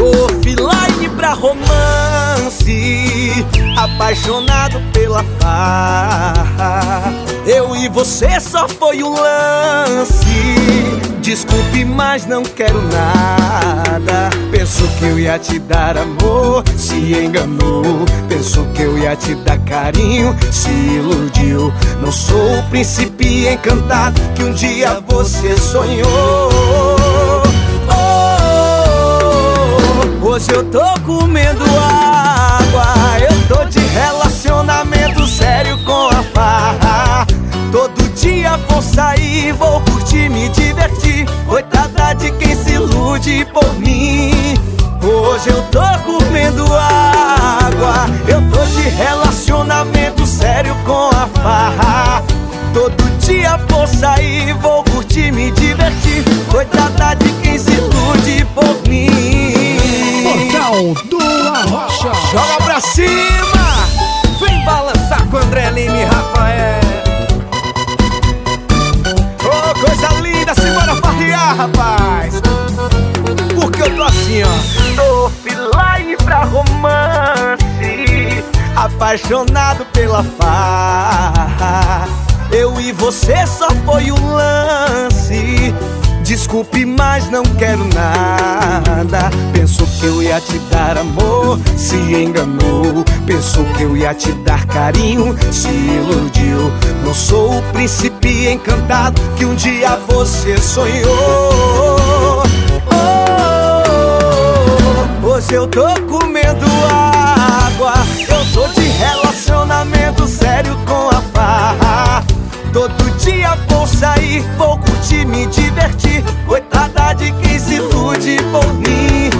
Offline pra romance Apaixonado pela farra. Eu e você só foi um lance Desculpe, mas não quero nada. Penso que eu ia te dar amor, se enganou. Penso que eu ia te dar carinho, se iludiu. Não sou o príncipe encantado que um dia você sonhou. Oh, Hoje eu tô comendo água vou sair, vou curtir, me divertir Coitada de quem se ilude por mim Hoje eu tô comendo água Eu tô de relacionamento sério com a farra Todo dia vou sair, vou curtir, me divertir Coitada de quem se ilude por mim Portal do Arrocha. Joga pra cima! Vem balançar com André Lima e Rafael. Assim, ó. Tô offline pra romance, apaixonado pela farra. Eu e você só foi um lance. Desculpe, mas não quero nada. Pensou que eu ia te dar amor, se enganou. Pensou que eu ia te dar carinho, se iludiu. Não sou o príncipe encantado que um dia você sonhou. Hoje eu tô comendo água. Eu tô de relacionamento sério com a farra. Todo dia vou sair, vou curtir, me divertir. Coitada de quem se ilude por mim.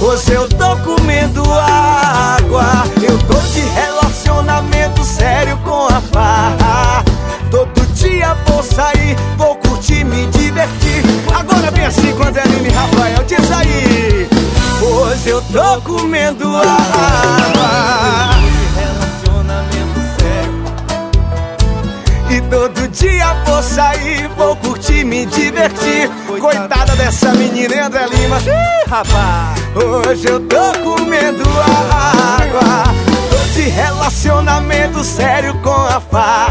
Hoje eu tô comendo água. Eu tô de relacionamento sério com a farra. Todo dia vou sair, vou curtir, me divertir. Agora vem assim com Adeline e Rafael, diz aí. Tô comendo água. Relacionamento sério. E todo dia vou sair, vou curtir, me divertir. Coitada dessa menina, André Lima? Ih, rapaz! Hoje eu tô comendo água. Tô de relacionamento sério com a farra.